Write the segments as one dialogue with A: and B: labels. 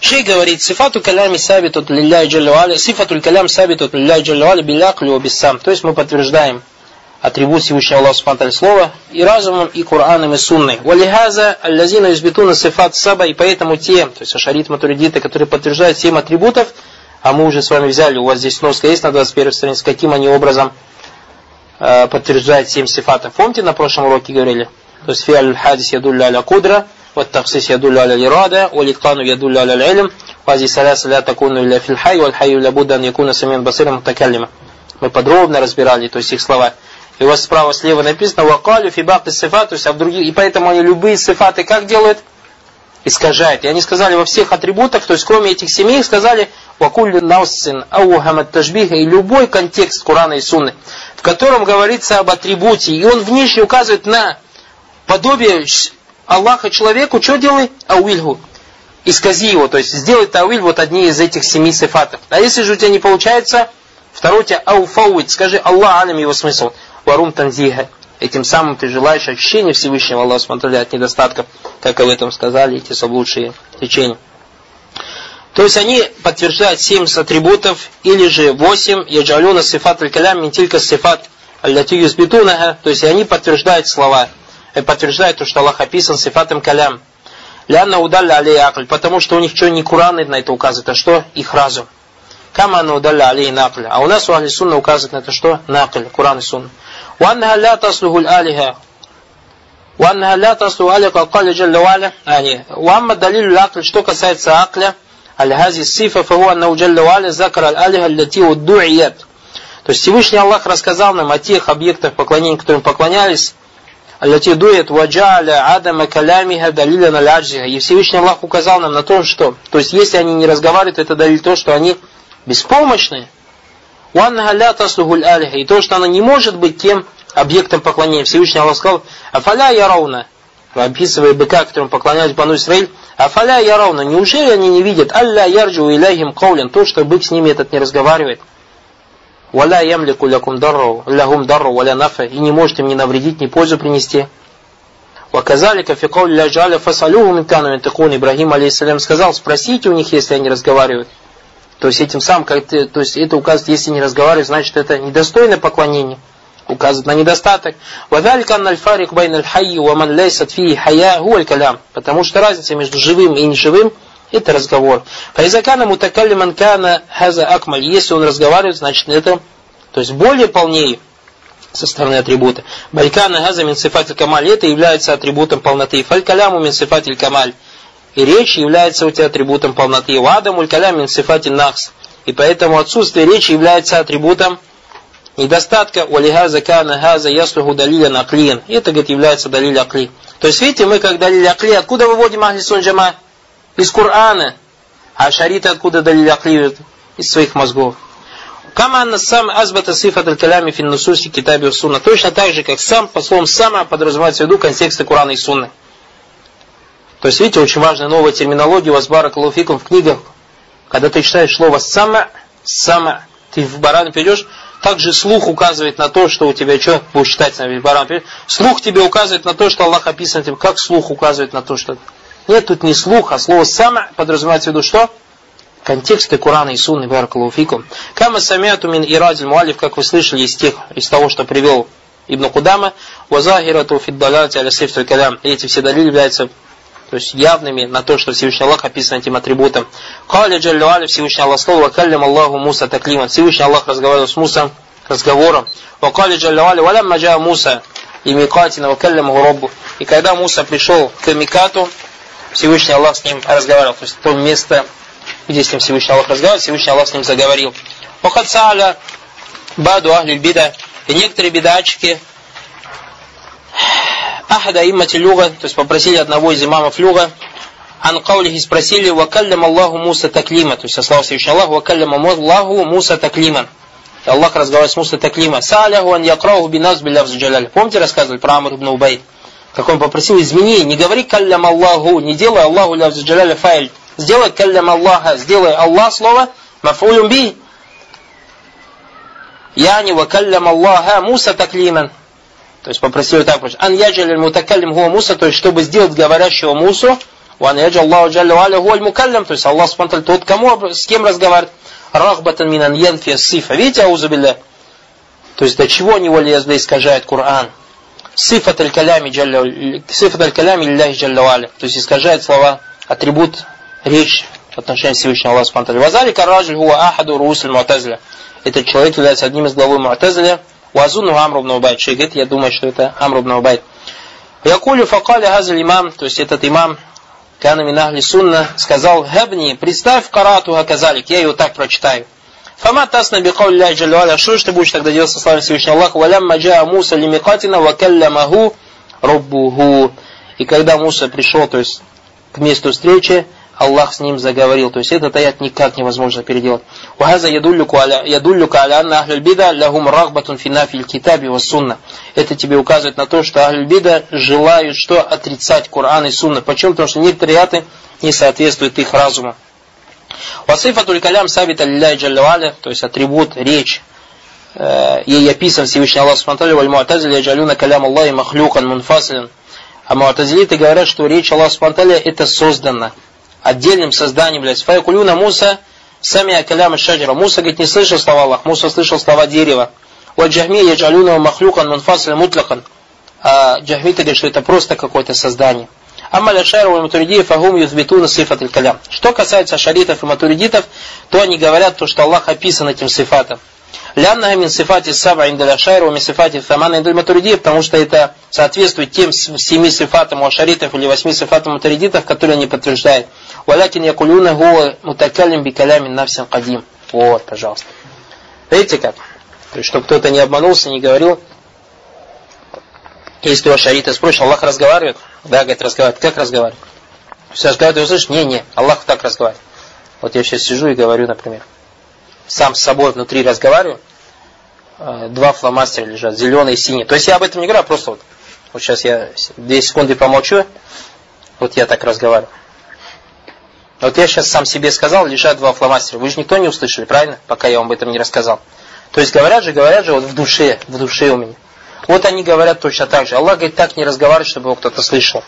A: Шей говорит, сифату калями сабитут лилляй джаллавали, сифату калям сабитут лилляй джаллавали билякли бисам. То есть мы подтверждаем атрибут Всевышнего Аллаха Субхану слово и разумом, и Кораном, и Сунной. Валихаза аллазина избитуна сифат саба, и поэтому те, то есть ашарит матуридиты, которые подтверждают семь атрибутов, а мы уже с вами взяли, у вас здесь сноска есть на 21 странице, каким они образом э, подтверждают семь сифатов. Помните, на прошлом уроке говорили? То есть фиаль хадис ядулля аля кудра, таксис ядулля аля лирада, валиткану ядулля аля илм, вази саляса ля такуну ля фильхай, валь хайю ля буддан якуна самин басирам мутакаллима. Мы подробно разбирали, то есть их слова. И у вас справа слева написано «Вакалю фибак сифат», то есть а в других, и поэтому они любые сифаты как делают? Искажают. И они сказали во всех атрибутах, то есть кроме этих семи, сказали «Вакулю наусин аухамат тажбиха» и любой контекст Курана и Сунны, в котором говорится об атрибуте, и он внешне указывает на подобие Аллаха человеку, что делай? Ауильгу. Искази его, то есть сделай тауиль вот одни из этих семи сифатов. А если же у тебя не получается, второй у тебя скажи Аллах алям его смысл варум танзиха. Этим самым ты желаешь ощущения Всевышнего Аллаха смотрели от недостатков, как об этом сказали эти соблудшие течения. То есть они подтверждают семь атрибутов или же восемь, яджалюна сифат аль-калям ментилька сифат аль-лати то есть они подтверждают слова, подтверждает то, что Аллах описан сифатом калям. Ляна удалля алей акль, потому что у них что не Куран на это указывает, а что их разум. Кама она удалля алей накль. А у нас у Ахли Сунна указывает на это что? Накль, Куран и Сунна. Уанна ля таслухуль алиха. Уанна ля таслуху алиха калли джалля валя. Ани. Уамма далилю акль, что касается акля. Аль-Хази Сифа Фаху Аннау Джалля Валя Закар Аль-Алиха Лати Удуият. То есть Всевышний Аллах рассказал нам о тех объектах поклонения, которым поклонялись, Аллати дует ваджаля адама калямиха далиля наляджиха. И Всевышний Аллах указал нам на то, что, то есть если они не разговаривают, это далиль то, что они беспомощны. И то, что она не может быть тем объектом поклонения. Всевышний Аллах сказал, афаля ярауна, описывая быка, которому поклонялись Бану Исраиль, афаля ярауна, неужели они не видят, алля ярджу иляхим каулин, то, что бык с ними этот не разговаривает. Валя ямлику лякум дарру, лягум дарру, валя нафа, и не может им ни навредить, ни пользу принести. Ваказалика фи каули ля джаля фасалюху минкану Ибрагим алейхиссалям сказал, спросите у них, если они разговаривают. То есть этим самым, как ты, то есть это указывает, если не разговаривать, значит это недостойное поклонение. Указывает на недостаток. Потому что разница между живым и неживым это разговор. Файзакана мутакаллиман кана хаза акмаль. Если он разговаривает, значит это, то есть более полнее стороны атрибута. Балькана хаза мин сифат камаль. Это является атрибутом полноты. Фаль каляму мин сифат камаль. И речь является у тебя атрибутом полноты. Вадам улькалям мин сифатин нахс. И поэтому отсутствие речи является атрибутом недостатка. Валиха закана хаза яслуху далиля наклин. Это, говорит, является далиль акли. То есть, видите, мы как далиль акли, откуда выводим ахли джама? Из Корана. А шариты откуда далиль акли? Из своих мозгов. Каманна сам азбата сифат аль-калями фин нусуси китаби сунна. Точно так же, как сам, по словам сама, подразумевается в виду контексты Корана и Сунны. То есть, видите, очень важная новая терминология у вас баракалуфикум в книгах. Когда ты читаешь слово сама, сама, ты в баран перейдешь, также слух указывает на то, что у тебя что, будешь читать баран перейдешь, слух тебе указывает на то, что Аллах описан тебе, как слух указывает на то, что... Нет, тут не слух, а слово сама подразумевается в виду что? контексты Корана и Сунны, баракалуфикум. Кама самиату мин ирадиль муалиф, как вы слышали из тех, из того, что привел Ибн Кудама, вазахирату фиддалати аля сифтуль калям. Эти все далили являются то есть явными на то, что Всевышний Аллах описан этим атрибутом. Каля Джаллю Аля, Всевышний Аллах слово, каллям Аллаху Муса таклима. Всевышний Аллах разговаривал с Мусом разговором. Вакаля Джаллю Аля, валям маджа Муса и Микатина, вакаллям Роббу. И когда Муса пришел к Микату, Всевышний Аллах с ним разговаривал. То есть то место, где с ним Всевышний Аллах разговаривал, Всевышний Аллах с ним заговорил. Вахад Сааля, Баду Ахлюль Бида. И некоторые бедачки ахада иммати люга, то есть попросили одного из имамов люга, ан каулихи спросили, вакаллям Аллаху Муса таклима, то есть слава Всевышний Аллах, вакаллям Аллаху Муса таклима. Аллах разговаривает с Муса таклима. Сааляху ан якраху биназ билляв джаляль. Помните, рассказывали про Амр ибн Убайд? Как он попросил, измени, не говори каллям Аллаху, не делай Аллаху джаляль файль. Сделай каллям Аллаха, сделай Аллах слово, мафулюм би. Яни вакаллям Аллаха Муса таклиман. То есть попросил так, ан яджаль мутакаллим хуа Муса, то есть чтобы сделать говорящего Мусу Ван яджа Аллаху джалля валя гуаль мукаллям, то есть Аллах спонталь тот, кому, с кем разговаривает. Рахбатан минан янфи сифа. Видите, аузубилля? То есть до чего него лезли искажает Коран. Сифат аль-калями джалля валя. То есть искажает слова, атрибут, речь в отношении Всевышнего Аллаха спонталь. Вазали карраджи хуа ахаду русль муатазля. Этот человек является одним из главы муатазля. Уазуну Амру ибн Убайд. Шейх я думаю, что это Амру ибн Убайд. Якулю факаля газаль имам, то есть этот имам, Кана Минахли Сунна, сказал, Хабни, представь карату хаказалик, я его так прочитаю. Фама тасна бикау Ля Джалюаля. Что же ты будешь тогда делать со словами Всевышнего Аллаха? Валямма джаа Муса лимикатина вакаллямаху руббуху. И когда Муса пришел, то есть к месту встречи, Аллах с ним заговорил. То есть этот аят никак невозможно переделать. Ухаза ядуллюку аля анна ахлюль лягум рахбатун финафиль китаби ва. Это тебе указывает на то, что ахлюль желают что? Отрицать Коран и сунна. Почему? Потому что некоторые аты не соответствуют их разуму. Васифатуль калям сабита лилляй джаллаваля, то есть атрибут, речь, э, ей описан Всевышний Аллах Субтитры валь муатазили джалюна калям Аллахи махлюкан мунфаслин. А муатазилиты говорят, что речь Аллаха Субтитры это создано отдельным созданием является. Фаякулюна Муса сами калям шаджара. Муса, говорит, не слышал слова Аллах, Муса слышал слова дерева. Вот джахми яджалюна махлюкан мунфасля мутлакан. А джахмиты говорят, что это просто какое-то создание. Амма ляшайру и матуридии фагум юзбитуна сифат калям. Что касается шаритов и матуридитов, то они говорят то, что Аллах описан этим сифатом. Ляннага мин сифати саба индаля шайру мин сифати фамана индаль матуридиев, потому что это соответствует тем семи сифатам у ашаритов или восьми сифатам матуридитов, которые они подтверждают. Валякин якулюна гуа мутакалим бикалямин навсин кадим. Вот, пожалуйста. Видите как? То есть, чтобы кто-то не обманулся, не говорил. Если у ашарита спросишь, Аллах разговаривает? Да, говорит, разговаривает. Как разговаривает? Все разговаривают, услышишь? Не, не, Аллах так разговаривает. Вот я сейчас сижу и говорю, например сам с собой внутри разговариваю, э, два фломастера лежат, зеленый и синий. То есть я об этом не говорю, а просто вот, вот сейчас я две секунды помолчу, вот я так разговариваю. Вот я сейчас сам себе сказал, лежат два фломастера. Вы же никто не услышали, правильно? Пока я вам об этом не рассказал. То есть говорят же, говорят же вот в душе, в душе у меня. Вот они говорят точно так же. Аллах говорит, так не разговаривает, чтобы его кто-то слышал.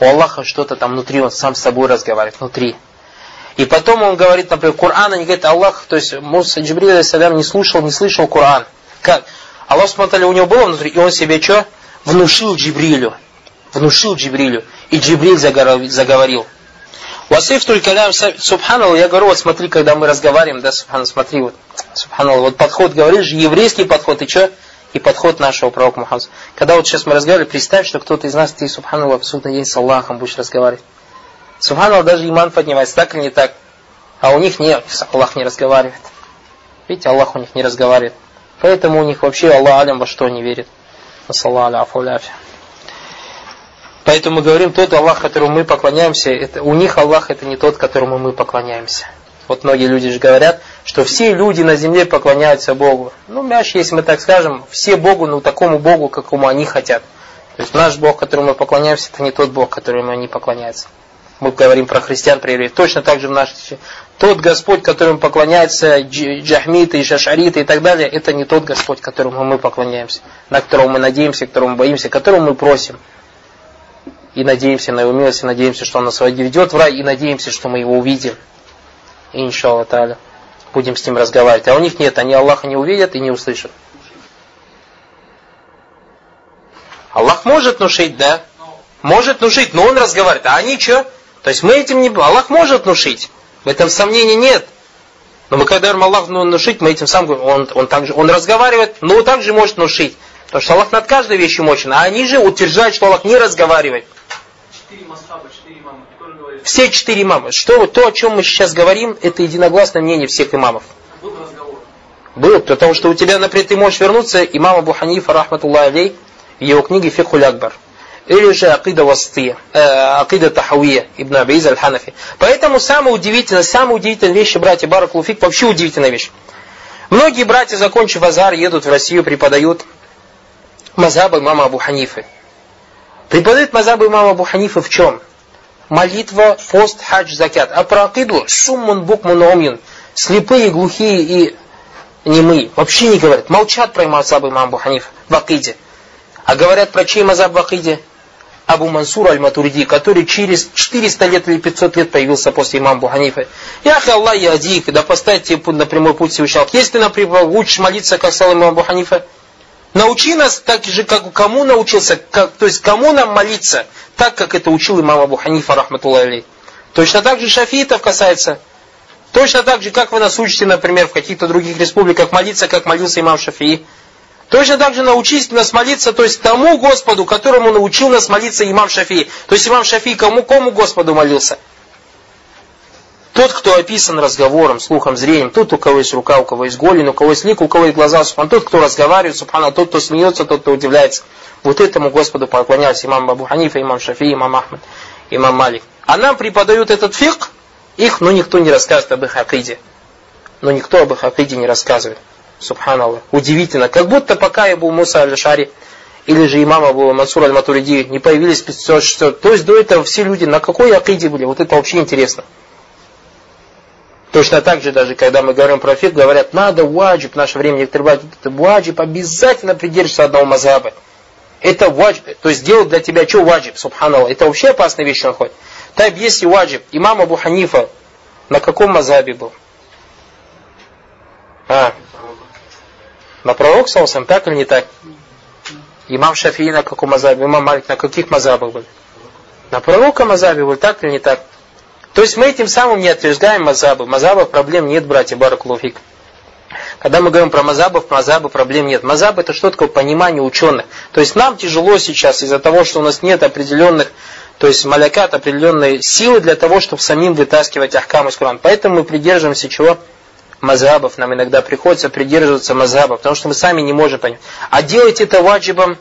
A: У Аллаха что-то там внутри, он сам с собой разговаривает, внутри. И потом он говорит, например, Коран, они говорят, Аллах, то есть Муса Джибрил не слушал, не слышал Коран. Как? Аллах смотрели, у него было внутри, и он себе что? Внушил Джибрилю. Внушил Джибрилю. И Джибриль заговорил. Васиф только калям субханалла, я говорю, вот смотри, когда мы разговариваем, да, субханалла, смотри, вот, субханалла, вот подход, говоришь, еврейский подход, и что? И подход нашего пророка Мухаммада. Когда вот сейчас мы разговаривали, представь, что кто-то из нас, ты, субханалла, абсолютно есть с Аллахом, будешь разговаривать. Субханаллах даже иман поднимается, так или не так. А у них нет, Аллах не разговаривает. Видите, Аллах у них не разговаривает. Поэтому у них вообще Аллах алям во что не верит. Поэтому мы говорим, тот Аллах, которому мы поклоняемся, это, у них Аллах это не тот, которому мы поклоняемся. Вот многие люди же говорят, что все люди на земле поклоняются Богу. Ну, мяч, если мы так скажем, все Богу, ну, такому Богу, какому они хотят. То есть наш Бог, которому мы поклоняемся, это не тот Бог, которому они поклоняются мы говорим про христиан, про евреев, точно так же в нашей Тот Господь, которому поклоняются джахмиты шашариты и так далее, это не тот Господь, которому мы поклоняемся, на которого мы надеемся, которому боимся, которому мы просим. И надеемся на его милость, и надеемся, что он нас ведет в рай, и надеемся, что мы его увидим. Иншаллах та'аля будем с ним разговаривать. А у них нет, они Аллаха не увидят и не услышат. Аллах может внушить, да? Может внушить, но он разговаривает. А они что? То есть мы этим не... Аллах может внушить. В этом сомнений нет. Но мы когда говорим Аллах внушить, мы этим сам говорим, он, он, также, он разговаривает, но он также может внушить. Потому что Аллах над каждой вещью мощен. А они же утверждают, что Аллах не разговаривает. Четыре масхаба. Все четыре имама. Что, то, о чем мы сейчас говорим, это единогласное мнение всех имамов. Был разговор. Был, потому что у тебя, например, ты можешь вернуться, имам Абу Ханифа, рахматуллах алей, в его книге Фихуль Акбар или же акида вастия, э, акида тахауия, Ибн Абиз аль-Ханафи. Поэтому самое удивительное, самая удивительная вещь, братья Барак Луфик, вообще удивительная вещь. Многие братья, закончив Азар, едут в Россию, преподают мазаба имама Абу Ханифы. Преподают мазаба имама Абу Ханифы в чем? Молитва, пост, хадж, закят. А про акиду суммун букмун омьюн. Слепые, глухие и немые. Вообще не говорят. Молчат про мазаба имама Абу Ханифа в акиде. А говорят про чей мазаб в акиде? Абу Мансур Аль-Матуриди, который через 400 лет или 500 лет появился после имама Абу Ханифа. Ях Аллах ядик, да поставь тебе на прямой путь Всевышнего. Если, например, учишь молиться, как стал имам Абу Ханифа, научи нас так же, как кому научился, как, то есть кому нам молиться, так, как это учил имам Абу Ханифа, рахматуллахи. Точно так же шафиитов касается. Точно так же, как вы нас учите, например, в каких-то других республиках молиться, как молился имам Шафии. Точно так же научись нас молиться, то есть тому Господу, которому научил нас молиться имам Шафии. То есть имам Шафии кому, кому Господу молился? Тот, кто описан разговором, слухом, зрением, тот, у кого есть рука, у кого есть голень, у кого есть лик, у кого есть глаза, субхан, тот, кто разговаривает, субхана, тот, кто смеется, тот, кто удивляется. Вот этому Господу поклонялся имам Абу Ханифа, имам Шафи, имам Ахмад, имам Малик. А нам преподают этот фиг, их, ну, никто не рассказывает об их акиде. Но никто об их акиде не рассказывает. Субханаллах. Удивительно. Как будто пока я был Муса аль-Шари, или же имам Абу Мансур аль-Матуриди не появились 500 То есть до этого все люди на какой акиде были? Вот это вообще интересно. Точно так же, даже когда мы говорим про фиг, говорят, надо ваджиб, в наше время некоторые говорят, это ваджиб, обязательно придерживаться одного мазаба. Это ваджиб, то есть делать для тебя что ваджиб, субханаллах, это вообще опасная вещь находит. Так, если ваджиб, имам Абу Ханифа на каком мазабе был? А, на пророк Саусам, так или не так? Имам Шафии на каком мазабе? Имам Малик на каких мазабах был? На пророка мазабе был, так или не так? То есть мы этим самым не отверждаем мазабы. Мазабов проблем нет, братья Баракулуфик. Когда мы говорим про мазабов, мазабы проблем нет. Мазаб это что такое понимание ученых. То есть нам тяжело сейчас из-за того, что у нас нет определенных, то есть малякат, определенной силы для того, чтобы самим вытаскивать ахкам из Корана. Поэтому мы придерживаемся чего? мазабов, нам иногда приходится придерживаться мазабов, потому что мы сами не можем понять. А делать это ваджибом,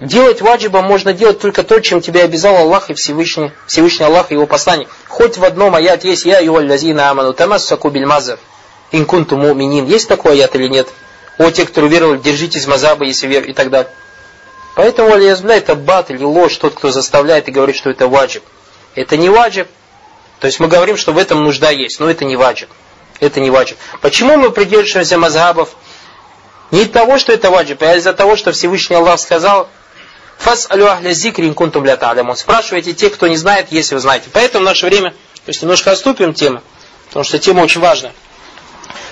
A: делать ваджибом можно делать только то, чем тебя обязал Аллах и Всевышний, Всевышний Аллах и его посланник. Хоть в одном аят есть «Я его лазина аману тамассаку биль мазав, инкунту муминин». Есть такой аят или нет? О, те, кто уверовали, держитесь мазаба, если вер и так далее. Поэтому, алиязбля, это бат или ложь, тот, кто заставляет и говорит, что это ваджиб. Это не ваджиб. То есть мы говорим, что в этом нужда есть, но это не ваджиб. Это не ваджиб. Почему мы придерживаемся мазхабов? Не из того, что это ваджиб, а из-за того, что Всевышний Аллах сказал, Фас алю ахля зикри инкунтум ля. Спрашивайте те, кто не знает, если вы знаете. Поэтому в наше время, то есть немножко отступим тему, потому что тема очень важная.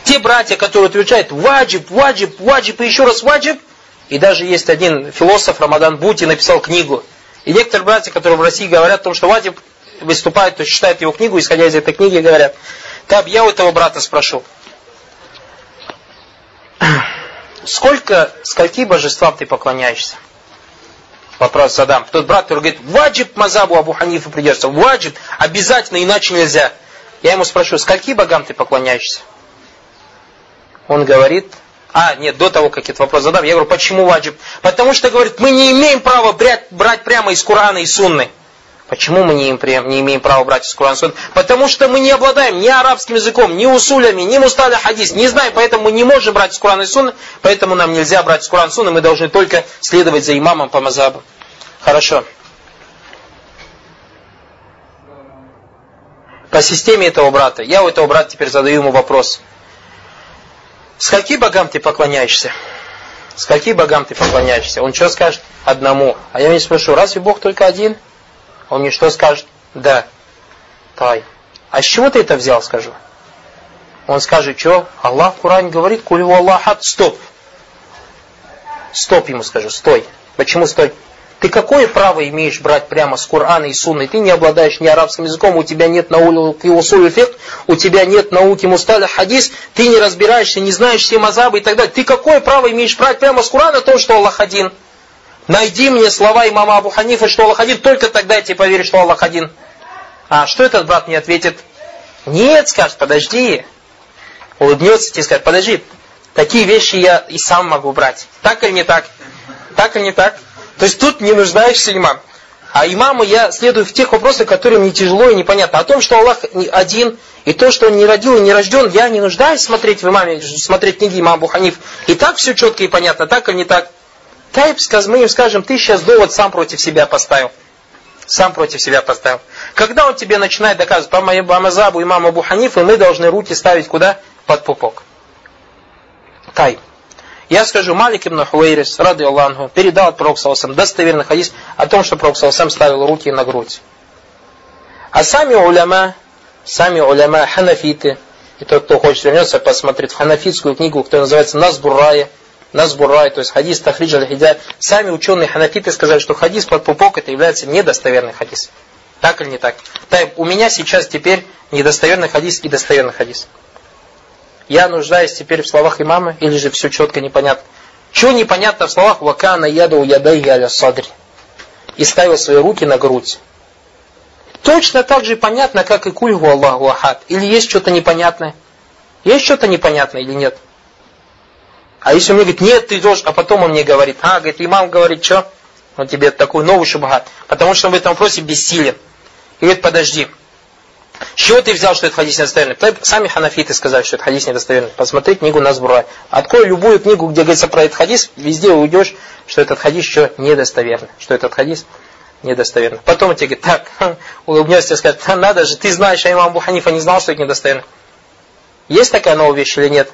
A: Те братья, которые утверждают ваджиб, ваджиб, ваджиб и еще раз ваджиб, и даже есть один философ Рамадан Бути написал книгу. И некоторые братья, которые в России говорят о том, что ваджиб выступает, то есть читают его книгу, исходя из этой книги, говорят, так, я у этого брата спрошу. Сколько, скольки божествам ты поклоняешься? Вопрос задам. Тот брат, который говорит, ваджиб мазабу Абу Ханифа придерживаться. Ваджиб, обязательно, иначе нельзя. Я ему спрошу, скольки богам ты поклоняешься? Он говорит, а, нет, до того, как этот вопрос задам, я говорю, почему ваджиб? Потому что, говорит, мы не имеем права брать, брать прямо из Корана и Сунны. Почему мы не имеем, не имеем права брать из Курана Сунны? Потому что мы не обладаем ни арабским языком, ни усулями, ни мусталя хадис, не знаем, поэтому мы не можем брать из Курана и Сунны, поэтому нам нельзя брать из Курана и Сунны, мы должны только следовать за имамом по мазабу. Хорошо. По системе этого брата, я у этого брата теперь задаю ему вопрос. Скольки богам ты поклоняешься? Скольки богам ты поклоняешься? Он что скажет? Одному. А я не спрошу, разве Бог только один? Он мне что скажет? Да. Тай. А с чего ты это взял, скажу? Он скажет, что? Аллах в Коране говорит, кулю Аллахат, стоп. Стоп ему скажу, стой. Почему стой? Ты какое право имеешь брать прямо с Корана и Сунны? Ты не обладаешь ни арабским языком, у тебя нет науки усуль фикх, у тебя нет науки мусталя хадис, ты не разбираешься, не знаешь все мазабы и так далее. Ты какое право имеешь брать прямо с Корана то, что Аллах один? Найди мне слова имама Абу Ханифа, что Аллах один, только тогда я тебе поверю, что Аллах один. А что этот брат мне ответит? Нет, скажет, подожди. Улыбнется тебе скажет, подожди, такие вещи я и сам могу брать. Так или не так? Так или не так? То есть тут не нуждаешься имам. А имаму я следую в тех вопросах, которые мне тяжело и непонятно. О том, что Аллах один, и то, что он не родил и не рожден, я не нуждаюсь смотреть в имаме, смотреть книги имама Абу Ханиф. И так все четко и понятно, так или не так? Тайп, мы им скажем, ты сейчас довод сам против себя поставил. Сам против себя поставил. Когда он тебе начинает доказывать по Мазабу имаму Абу Ханифа, мы должны руки ставить куда? Под пупок. Тайп. Я скажу, Малик ибн Хуэйрис, ради Аллаху, передал от Саласам достоверный хадис о том, что Пророк ставил руки на грудь. А сами уляма, сами уляма ханафиты, и тот, кто хочет вернется, посмотреть в ханафитскую книгу, которая называется Назбуррая, Назбуррай, то есть хадис Тахридж аль сами ученые ханафиты сказали, что хадис под пупок это является недостоверный хадис. Так или не так? Так, у меня сейчас теперь недостоверный хадис и достоверный хадис. Я нуждаюсь теперь в словах имама, или же все четко непонятно? Чего непонятно в словах «Вакана яду ядайhi аля садри» и ставил свои руки на грудь. Точно так же понятно, как и кульгу Аллаху Ахад. Или есть что-то непонятное? Есть что-то непонятное или нет? А если он мне говорит, нет, ты должен, а потом он мне говорит, а, говорит, имам говорит, что? Он тебе такой новый шубхат. Потому что он в этом вопросе бессилен. И говорит, подожди, с чего ты взял, что это хадис недостоверный? Сами ханафиты сказали, что это хадис недостоверный. Посмотри книгу Назбура. Открой любую книгу, где говорится про этот хадис, везде уйдешь, что этот хадис еще недостоверный. Что этот хадис недостоверный. Потом он тебе говорит, так, улыбнется и скажет, надо же, ты знаешь, а имам Буханифа не знал, что это недостоверно. Есть такая новая вещь или нет?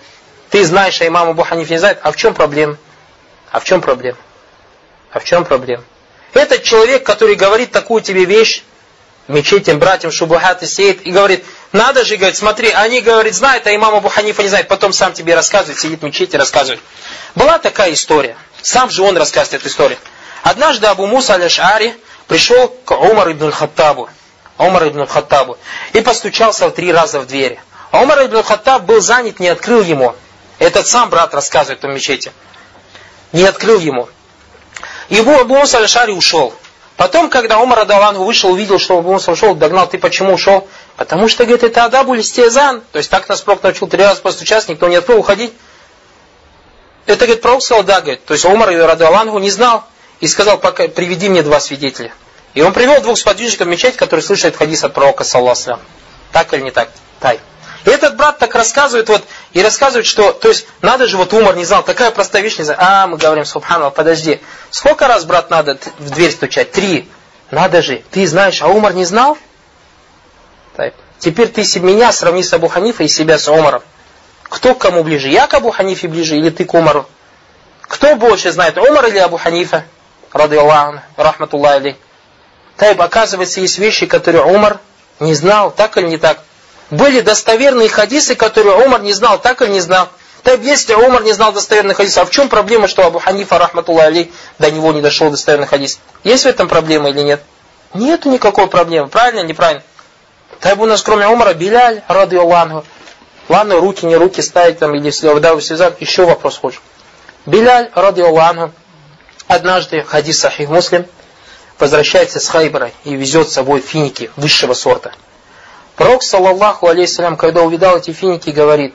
A: Ты знаешь, а имам Буханиф не знает. А в чем проблема? А в чем проблема? А в чем проблема? Этот человек, который говорит такую тебе вещь, мечетям, братьям Шубухат и сеет, и говорит, надо же, говорит, смотри, они, говорит, знают, а имам Абу Ханифа не знает, потом сам тебе рассказывает, сидит в мечети рассказывает. Была такая история, сам же он рассказывает эту историю. Однажды Абу Муса аль-Ашари пришел к Умар ибн Хаттабу Умар ибн Хаттабу и постучался три раза в двери. А Умар ибн Хаттаб был занят, не открыл ему. Этот сам брат рассказывает о мечети. Не открыл ему. И Абу Муса аль-Ашари ушел. Потом, когда Умар رضي الله عنه вышел, увидел, что Абу Муса ушел, догнал, ты почему ушел? Потому что, говорит, это أدب الاستئذان. То есть так нас пророк научил три раза постучаться, никто не открыл, уходить. Это, говорит, пророк сказал, да, говорит. То есть Умар Радалангу не знал и сказал, пока, приведи мне два свидетеля. И он привел двух сподвижников в мечеть, которые слышат хадис от пророка, саллаху Так или не так? Так. И этот брат так рассказывает, вот, и рассказывает, что, то есть, надо же, вот Умар не знал, такая простая вещь не знал. А, мы говорим, Субхану, подожди, сколько раз, брат, надо в дверь стучать? Три. Надо же, ты знаешь, а Умар не знал? Так. Теперь ты меня сравни с Абу Ханифой и себя с Умаром. Кто к кому ближе? Я к Абу Ханифе ближе или ты к Умару? Кто больше знает, Умар или Абу Ханифа? Рады Аллаху, рахматуллах алей. Так, оказывается, есть вещи, которые Умар не знал, так или не так? Были достоверные хадисы, которые Умар не знал, так или не знал. Так если Умар не знал достоверных хадисов, а в чем проблема, что Абу Ханифа, рахматуллах алей, до него не дошел достоверный хадис? Есть в этом проблема или нет? Нету никакой проблемы. Правильно, неправильно? Так у нас кроме Умара Биляль, рады Аллаху. Ладно, руки, не руки ставить там, или да, связать, еще вопрос хочешь. Биляль, рады Аллаху, однажды, хадис Сахих Муслим, возвращается с Хайбара и везет с собой финики высшего сорта. Пророк, саллаллаху алейхиссалям, когда увидал эти финики, говорит,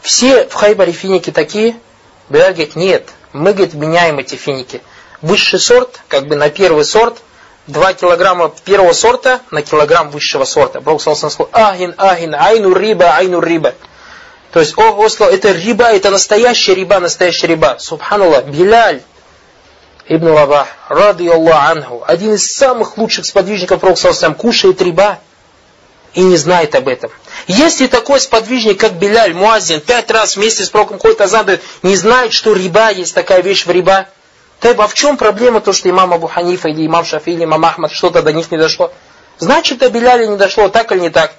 A: все в Хайбаре финики такие? Билаль говорит, нет, мы, говорит, меняем эти финики. Высший сорт, как бы на первый сорт, 2 килограмма первого сорта на килограмм высшего сорта. Пророк саллаллаху сказал, агин, агин, айну риба, айну риба. То есть, о, о, это риба, это настоящая риба, настоящая риба. Субханаллах, Биляль, Ибн Рабах, ради Аллах анху, один из самых лучших сподвижников Пророка кушает риба и не знает об этом. Если такой сподвижник, как Беляль, Муазин, пять раз вместе с пророком ходит азан, не знает, что риба есть такая вещь в риба, то а в чем проблема то, что имам Абу Ханифа или имам Шафи или имам Ахмад что-то до них не дошло? Значит, до Беляля не дошло, так или не так?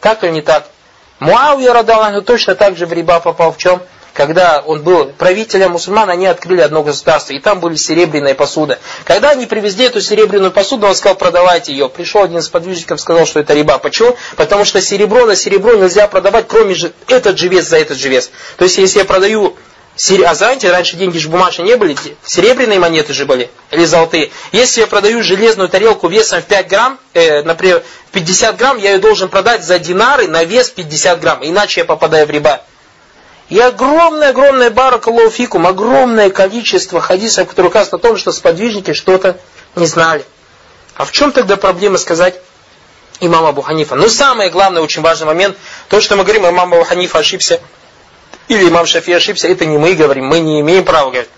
A: Так или не так? Муавия Радалаху точно так же в риба попал в чем? Когда он был правителем мусульман, они открыли одно государство, и там были серебряная посуда. Когда они привезли эту серебряную посуду, он сказал, продавайте ее. Пришел один из подвижников, сказал, что это риба. Почему? Потому что серебро на серебро нельзя продавать, кроме же этот же вес за этот же вес. То есть, если я продаю а знаете, раньше деньги же бумажные не были, серебряные монеты же были, или золотые. Если я продаю железную тарелку весом в 5 грамм, э, например, 50 грамм, я ее должен продать за динары на вес 50 грамм, иначе я попадаю в риба. И огромное-огромное баракалуфикум, огромное количество хадисов, которые указывают о том, что сподвижники что-то не знали. А в чем тогда проблема сказать имам Абу Ханифа? Ну, самый главный, очень важный момент, то, что мы говорим, имам Абу Ханифа ошибся, или имам Шафи ошибся, это не мы говорим, мы не имеем права говорить.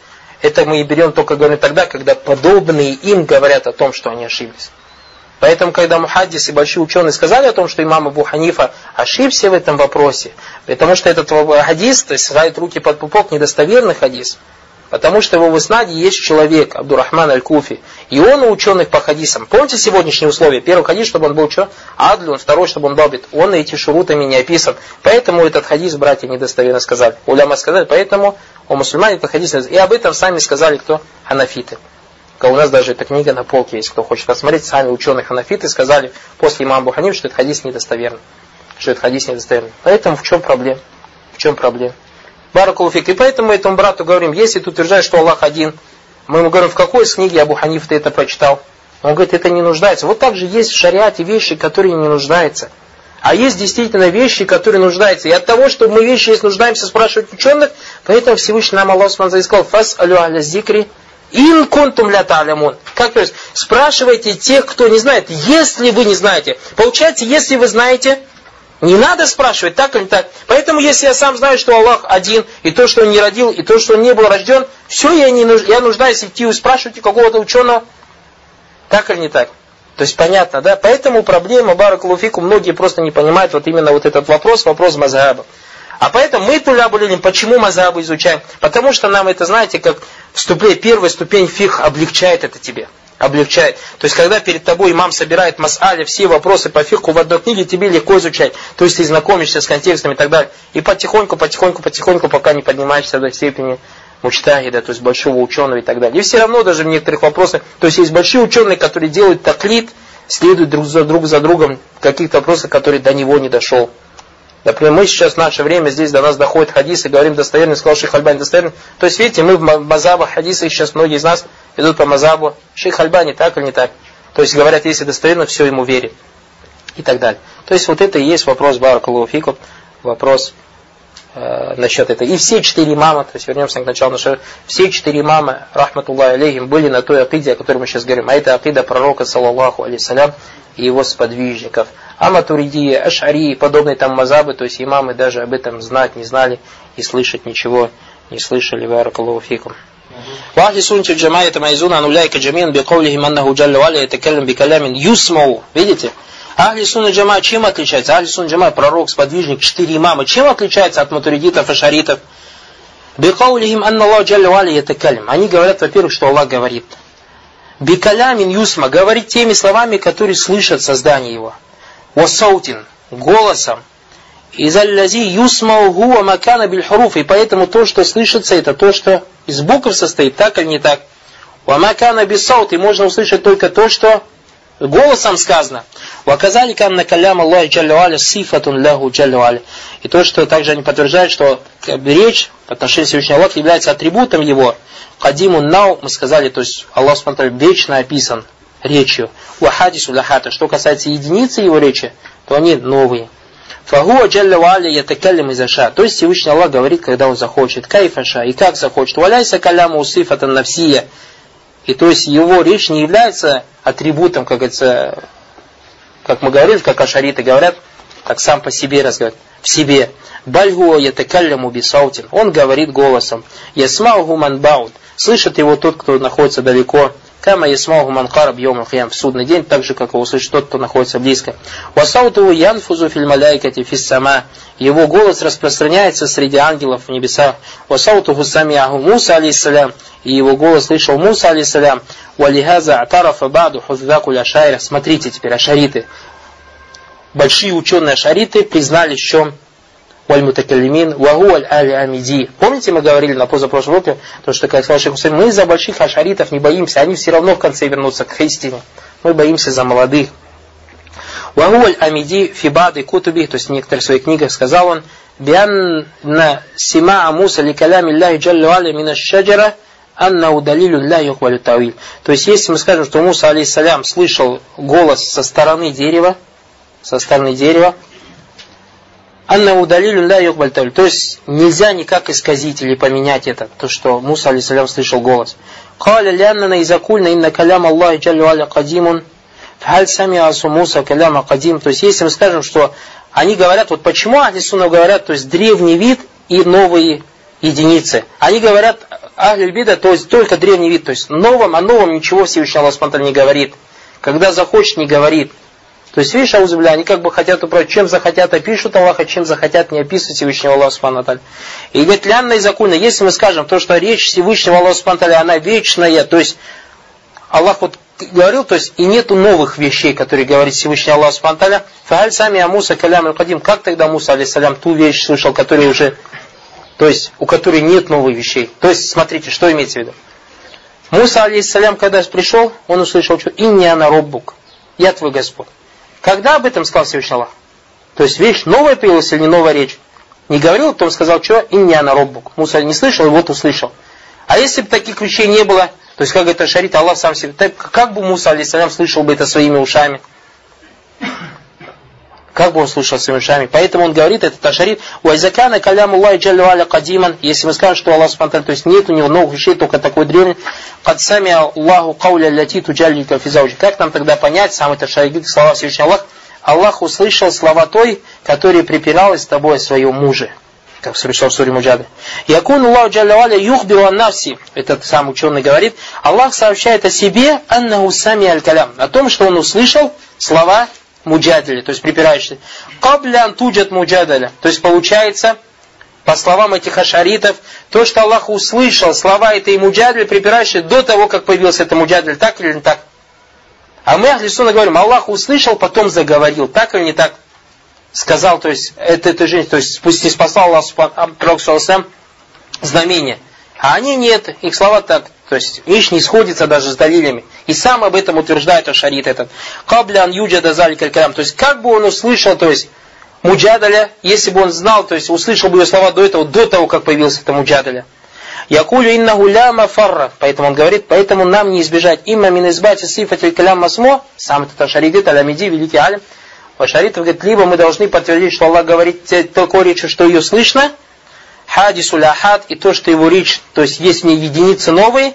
A: Это мы и берем только говорим тогда, когда подобные им говорят о том, что они ошиблись. Поэтому, когда мухаддис и большие ученые сказали о том, что имам Абу Ханифа ошибся в этом вопросе, потому что этот хадис, то есть ставит руки под пупок, недостоверный хадис, потому что его в Иснаде есть человек, Абдурахман Аль-Куфи, и он у ученых по хадисам. Помните сегодняшние условия? Первый хадис, чтобы он был что? Адлюн, второй, чтобы он добит. Он эти шурутами не описан. Поэтому этот хадис братья недостоверно сказали. Уляма сказали, поэтому у мусульман этот хадис. И об этом сами сказали кто? Ханафиты. У нас даже эта книга на полке есть, кто хочет посмотреть. Сами ученые ханафиты сказали после имама Буханим, что этот хадис недостоверный. Что этот хадис недостоверный. Поэтому в чем проблема? В чем проблема? Баракулуфик. И поэтому этому брату говорим, если ты утверждаешь, что Аллах один, мы ему говорим, в какой из книги Абу Ханиф ты это прочитал? Он говорит, это не нуждается. Вот так же есть в шариате вещи, которые не нуждаются. А есть действительно вещи, которые нуждаются. И от того, что мы вещи, если нуждаемся, спрашивать ученых, поэтому Всевышний нам Аллах сказал, фас алю аля зикри Ин кунтум ля талямун. Как то есть? Спрашивайте тех, кто не знает, если вы не знаете. Получается, если вы знаете, не надо спрашивать, так или не так. Поэтому, если я сам знаю, что Аллах один, и то, что Он не родил, и то, что Он не был рожден, все, я, не нуж... я нуждаюсь идти и спрашивать у какого-то ученого, так или не так. То есть понятно, да? Поэтому проблема Баракулуфику, многие просто не понимают вот именно вот этот вопрос, вопрос Мазаба. А поэтому мы Тулябулилим, почему Мазабу изучаем? Потому что нам это, знаете, как вступление, первая ступень фих облегчает это тебе. Облегчает. То есть, когда перед тобой имам собирает мас'али, все вопросы по фиху в одной книге, тебе легко изучать. То есть, ты знакомишься с контекстами и так далее. И потихоньку, потихоньку, потихоньку, пока не поднимаешься до степени мучтагида, то есть большого ученого и так далее. И все равно даже в некоторых вопросах, то есть есть большие ученые, которые делают таклит, следуют друг за, друг за другом каких-то вопросах, которые до него не дошел. Например, мы сейчас в наше время здесь до нас доходит хадис и говорим достоверный, сказал Шейх Альбани достоверный. То есть, видите, мы в мазабах хадисах сейчас многие из нас идут по мазабу. Шейх Альбани так или не так. То есть, говорят, если достоверно, все ему верит. И так далее. То есть, вот это и есть вопрос Баракалуфиков, вопрос э, насчет этого. И все четыре имама, то есть вернемся к началу нашего, все четыре имама, рахматуллахи алейхим, были на той акиде, о которой мы сейчас говорим. А это акида пророка, саллаллаху алейсалям, и его сподвижников. А Матуридия, Ашари и подобные там мазабы, то есть имамы даже об этом знать не знали и слышать ничего не слышали. Варакаллаху фикум. وأهل سنة الجماعة يتميزون عن أولئك جميعا بقولهم أنه جل وعلا يتكلم بكلام يسمع видите Ахли Сунна Джама чем отличается? Ахли Сунна Джама пророк, сподвижник, четыре имама. Чем отличается от матуридитов и шаритов? Бикаулихим анна Аллах джалля валя ятакалим. Они говорят, во-первых, что Аллах говорит. Бикалямин юсма, говорит теми словами, которые слышат создание его. Васаутин, голосом. Изаллязи юсмау гуа макана бильхуруф. И поэтому то, что слышится, это то, что из букв состоит, так или не так. Вамакана бисаут. И можно услышать только то, что голосом сказано. Ваказали канна калям Аллах джаллюаля сифатун лаху джаллюаля. И то, что также они подтверждают, что речь по отношению к Всевышнему Аллаху является атрибутом его. Кадимун нау, мы сказали, то есть Аллах смотрит вечно описан речью. Вахадису лахата. Что касается единицы его речи, то они новые. Фагуа джалля валя ятакалим изаша. То есть Всевышний Аллах говорит, когда он захочет. Кайфаша. И как захочет. Валяйся каляму усифатан навсия. И то есть его речь не является атрибутом, как говорится, как мы говорили, как ашариты говорят, как сам по себе разговаривает, в себе. Бальгуа ятакалляму бисаутин. Он говорит голосом. Ясмауху манбаут. Слышит его тот, кто находится далеко. Кама ясмауху манкараб йом в судный день, так же, как его слышит тот, кто находится близко. Васауту янфузу филь маляйкати фис сама. Его голос распространяется среди ангелов в небесах. Васауту хусамиаху Муса алейсалям. И его голос слышал Муса алейсалям. Валихаза атарафа баду хуфдаку ляшайра. Смотрите теперь, ашариты. Большие ученые ашариты признали, в чем валь-мутакалимин, вагу аль амиди. Помните, мы говорили на позапрошлом уроке, то, что, как сказал Шейх мы за больших ашаритов не боимся, они все равно в конце вернутся к истине. Мы боимся за молодых. Вагу аль-амиди фибады кутуби, то есть в некоторых своих книгах сказал он, бианна сима Муса ли калями Аллахи джаллю анна удалилю ля тавиль. То есть, если мы скажем, что Муса, алейсалям, слышал голос со стороны дерева, со стороны дерева, Анна удалилю ля юкбаль То есть нельзя никак исказить или поменять это, то, что Муса, алейсалям, слышал голос. Каля лянна изакульна инна калям Аллахи джаллю аля кадимун. Фаль сами асу Муса каляма кадим. То есть если мы скажем, что они говорят, вот почему Ахли говорят, то есть древний вид и новые единицы. Они говорят, Ахль бида, то есть только древний вид, то есть новом, о новом ничего Всевышний Аллах не говорит. Когда захочет, не говорит. То есть, видишь, аузубля, они как бы хотят управлять, чем захотят опишут Аллаха, чем захотят не описывать Всевышнего Аллаха Субхану И говорит, лянна и законно, если мы скажем то, что речь Всевышнего Аллаха Субхану она вечная, то есть Аллах вот говорил, то есть и нету новых вещей, которые говорит Всевышний Аллах Субхану Фааль сами Амуса Калям Аль-Кадим, как тогда Муса, алейсалям, ту вещь слышал, которая уже, то есть у которой нет новых вещей. То есть, смотрите, что имеется в виду. Муса, алейсалям, когда пришел, он услышал, что «Инни ана роббук», «Я твой Господь». Когда об этом сказал Всевышний Аллах? То есть вещь новая появилась или не новая речь? Не говорил, потом сказал, что и не она роббук. Муса не слышал, и вот услышал. А если бы таких вещей не было, то есть как это шарит Аллах сам себе, как бы Муса, алейсалям, слышал бы это своими ушами? Как бы он слушал своими ушами? Поэтому он говорит, это ташарит, «Уайзакана каляму Аллахи джалла кадиман», если мы скажем, что Аллах спонтан, то есть нет у него новых вещей, только такой древний, «Кад сами Аллаху кауля ляти туджаллика физауджи». Как нам тогда понять, самый ташарит, слова Всевышнего Аллах, Аллах услышал слова той, которая припиралась с тобой своем муже как пришло в суре Муджады. Якун Аллаху Джаллаваля юхбиру аннавси, этот сам ученый говорит, Аллах сообщает о себе аннаху сами аль-калям, о том, что он услышал слова муджадили, то есть припирающие. Каблян туджат муджадаля. То есть получается, по словам этих ашаритов, то, что Аллах услышал слова этой муджадили, припирающие до того, как появился это муджадиль, так или не так? А мы, Ахлисуна, говорим, Аллах услышал, потом заговорил, так или не так? Сказал, то есть, это, это женщина, то есть, пусть не спасал Аллах, Пророк знамение. А они нет, их слова так. То есть, видишь, не сходится даже с далилями. И сам об этом утверждает Ашарит этот. Каблян юджада заликаль калям. То есть, как бы он услышал, то есть, муджадаля, если бы он знал, то есть, услышал бы ее слова до этого, до того, как появился это муджадаля. Якулю инна гуляма фарра. Поэтому он говорит, поэтому нам не избежать имма мин избати сифатель калям масмо, сам этот Ашарит алямиди, великий алим. Ашарит говорит, либо мы должны подтвердить, что Аллах говорит такой речью, что ее слышно, хадису ляхад, и то, что его речь, то есть есть в ней единицы новые,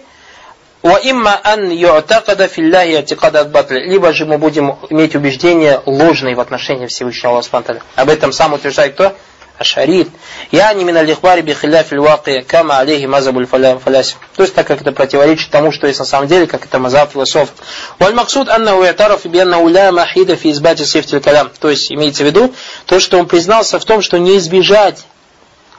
A: Ва имма ан ю'такада филляхи атикада батли. Либо же мы будем иметь убеждение ложные в отношении Всевышнего Аллаха Об этом сам утверждает кто? Ашарит. Я не мина лихвари бихиляфи льваки кама алейхи мазабуль фалясим. То есть так как это противоречит тому, что есть на самом деле, как это мазаб философ. Валь максуд анна уятаров и бианна уля махида фи избати сифтиль калям. То есть имеется в виду то, что он признался в том, что не избежать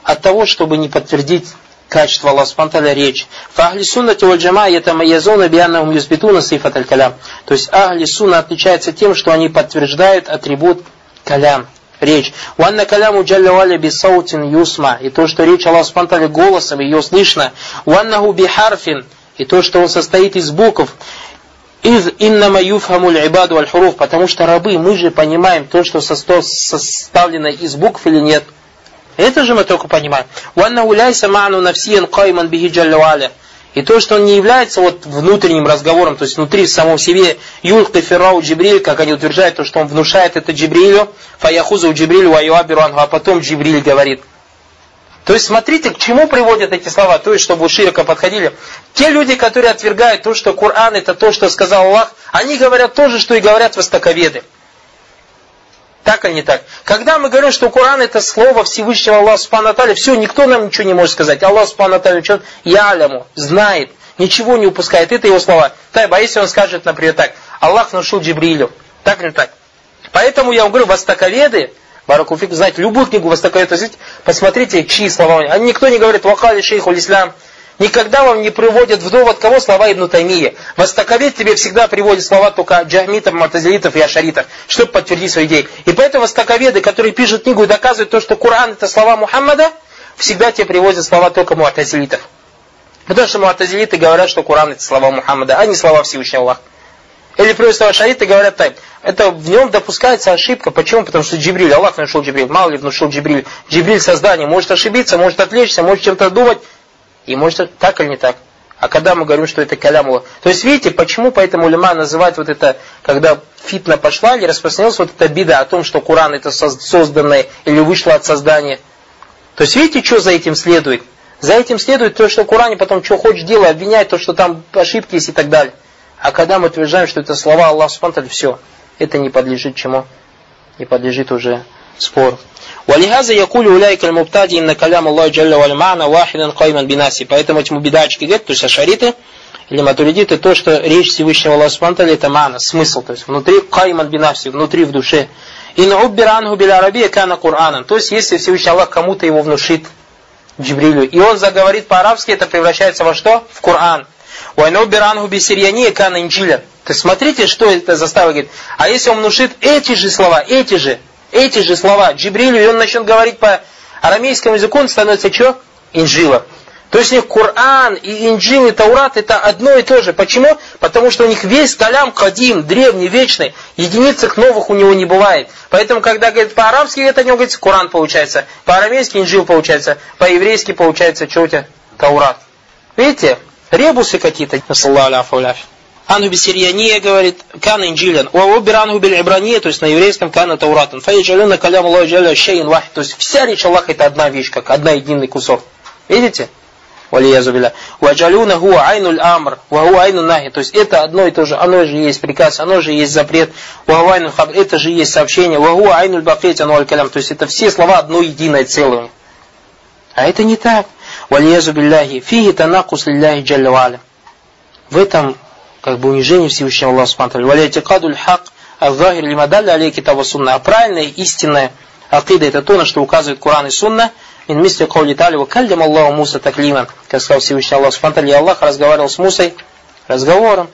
A: от того, чтобы не подтвердить качество Аллаха Субтитры речь. Фахли суннати валь джама ятамайязуна бианнахум юсбитуна сифат аль калям. То есть ахли сунна отличается тем, что они подтверждают атрибут калям, речь. Ванна каляму джалля бисаутин юсма. И то, что речь Аллаха Субтитры голосом, ее слышно. Ваннаху бихарфин. И то, что он состоит из букв. Из иннама юфхаму ибаду аль. Потому что рабы, мы же понимаем то, что составлено из букв или нет. Это же мы только понимаем. Уанна уляйса ма'ну навсиян кайман бихи и то, что он не является вот внутренним разговором, то есть внутри в самом себе, юлка фирау джибриль, как они утверждают, то, что он внушает это джибрилю, фаяхузу джибрилю ваюабиру а потом джибриль говорит. То есть смотрите, к чему приводят эти слова, то есть чтобы широко подходили. Те люди, которые отвергают то, что Коран это то, что сказал Аллах, они говорят то же, что и говорят востоковеды. Так или не так? Когда мы говорим, что Коран это слово Всевышнего Аллаха Субхану все, никто нам ничего не может сказать. Аллах Субхану что я аляму, знает, ничего не упускает. Это его слова. Так, а если он скажет, например, так, Аллах внушил Джибрилю. Так или не так? Поэтому я вам говорю, востоковеды, Баракуфик, знаете, любую книгу востоковеды, посмотрите, чьи слова. Они никто не говорит, вахали шейху ислам, Никогда вам не приводят в довод кого слова Ибн Таймия. Востоковед тебе всегда приводит слова только джахмитов, мартазилитов и ашаритов, чтобы подтвердить свою идею. И поэтому востоковеды, которые пишут книгу и доказывают то, что Коран это слова Мухаммада, всегда тебе приводят слова только муатазилитов. Потому что муатазилиты говорят, что Коран это слова Мухаммада, а не слова Всевышнего Аллаха. Или приводят слова шариты и говорят так. Это в нем допускается ошибка. Почему? Потому что Джибриль, Аллах внушил Джибриль. Мало ли внушил Джибриль. Джибриль создание. Может ошибиться, может отвлечься, может чем-то думать. И может так или не так. А когда мы говорим, что это калям То есть, видите, почему поэтому улема называют вот это, когда фитна пошла или распространилась вот эта беда о том, что Коран это созданное или вышло от создания. То есть, видите, что за этим следует? За этим следует то, что в Коране потом что хочешь делай, обвиняет то, что там ошибки есть и так далее. А когда мы утверждаем, что это слова Аллаха Субтитры, все, это не подлежит чему? Не подлежит уже спору. Валихаза якулю уляйка муптади инна калям Аллаху джалля валь ма'на вахидан кайман бинаси. Поэтому эти мубидачки говорят, то есть ашариты, или матуридиты, то, что речь Всевышнего Аллаха Субтитры это мана, смысл, то есть внутри кайман бинafси, внутри в душе. И на уббиранху биля кана Кур'аном. То есть, если Всевышний Аллах кому-то его внушит, Джибрилю, и он заговорит по-арабски, это превращается во что? В Коран. Уайнубирангу бисирьяни кана инджиля. То есть смотрите, что это заставило. А если он внушит эти же слова, эти же, эти же слова Джибрилю, и он начнет говорить по арамейскому языку, он становится что? Инжилом. То есть у них Коран и Инджил и Таурат это одно и то же. Почему? Потому что у них весь калям кадим, древний, вечный. Единиц новых у него не бывает. Поэтому, когда говорит по-арабски, это у говорится Коран получается. По-арамейски Инджил получается. По-еврейски получается что у тебя? Таурат. Видите? Ребусы какие-то. Анху бисирьяния говорит, кан инжилян. Уабир анху биль ибрания, то есть на еврейском кана тауратан. Фаиджалюна калям Аллаху джалля шейн вахид. То есть вся речь Аллаха это одна вещь, как одна единый кусок. Видите? Валиязу билля. Ваджалюна хуа айнуль амр, ваху айну нахи. То есть это одно и то же. Оно же есть приказ, оно же есть запрет. Ваху айну хабр, это же есть сообщение. Ваху айнуль бакет ануаль калям. То есть это все слова одно единое целое. А это не так. Валиязу билляхи. Фиги танакус лилляхи джалля. В этом как бы унижение Всевышнего Аллаха Субхану Валиятикадуль хак азахир лимадалля алей китаба сунна. А правильная, истинная акида это то, на что указывает Коран и Сунна – Мин мисли каули тали вакаллям Аллаху Муса таклима. Как сказал Всевышний Аллах Субтитры, Аллах разговаривал с Мусой разговором.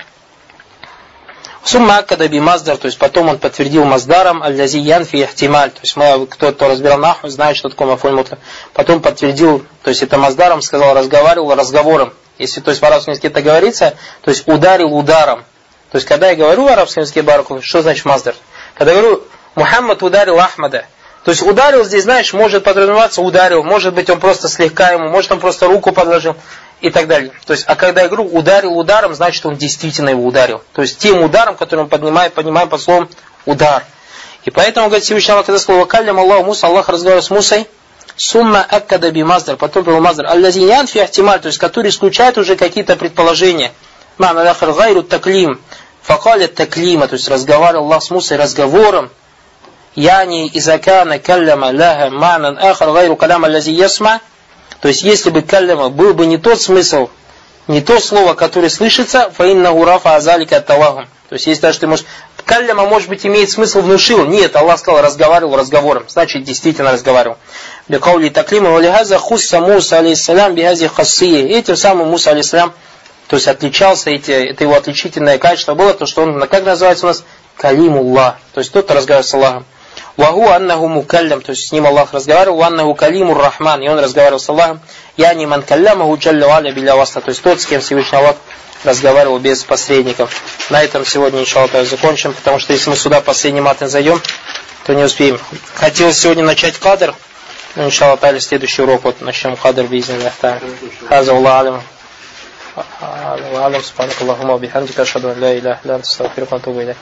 A: Сумма акада би маздар, то есть потом он подтвердил маздаром аль-лази янфи ихтималь, то есть кто, кто разбирал нахуй, знает, что такое мафуль мутла. Потом подтвердил, то есть это маздаром сказал, разговаривал разговором. Если то есть в арабском языке это говорится, то есть ударил ударом. То есть когда я говорю в арабском языке бараку, что значит маздар? Когда я говорю, Мухаммад ударил Ахмада, то есть ударил здесь, знаешь, может подразумеваться ударил, может быть он просто слегка ему, может он просто руку подложил и так далее. То есть, а когда я говорю ударил ударом, значит он действительно его ударил. То есть тем ударом, который он поднимает, поднимаем под словом удар. И поэтому, говорит Всевышний Аллах, когда сказал, «Каллям Аллаху Муса», Аллах разговаривал с Мусой, «Сумма аккада би маздар», потом был маздар, «Аллазинян фи ахтималь», то есть который исключает уже какие-то предположения. «Мана лахар гайру таклим», «Факаля таклима», то есть разговаривал Аллах с Мусой разговором, яни изакана калляма ляха манан ахар гайру каляма лази ясма, то есть если бы калляма был бы не тот смысл, не то слово, которое слышится, фаинна гурафа азалика талахум. То есть если даже ты можешь... Калляма, может быть, имеет смысл внушил. Нет, Аллах сказал, разговаривал разговором. Значит, действительно разговаривал. Бекаули таклима валихаза хусса Муса алейхиссалям биhaзи хассии. И этим самым Муса алейхиссалям, то есть отличался, эти, это его отличительное качество было, то, что он, как называется у нас, калимуллах. То есть тот, кто разговаривает с Аллахом. Ваху аннаху мукаллям, то есть с ним Аллах разговаривал, аннаху калимур рахман, и он разговаривал с Аллахом, я не ман каллямаху джалля валя биля то есть тот, с кем Всевышний Аллах разговаривал без посредников. На этом сегодня, иншаллах, закончим, потому что если мы сюда последний матин зайдем, то не успеем. Хотелось сегодня начать кадр, но, иншаллах, следующий урок, вот начнем кадр бизнес. Хаза Аллах алим. Алим, субханак Аллахума, бихамдика, шаду, ля иля, ля, астагфирука, ва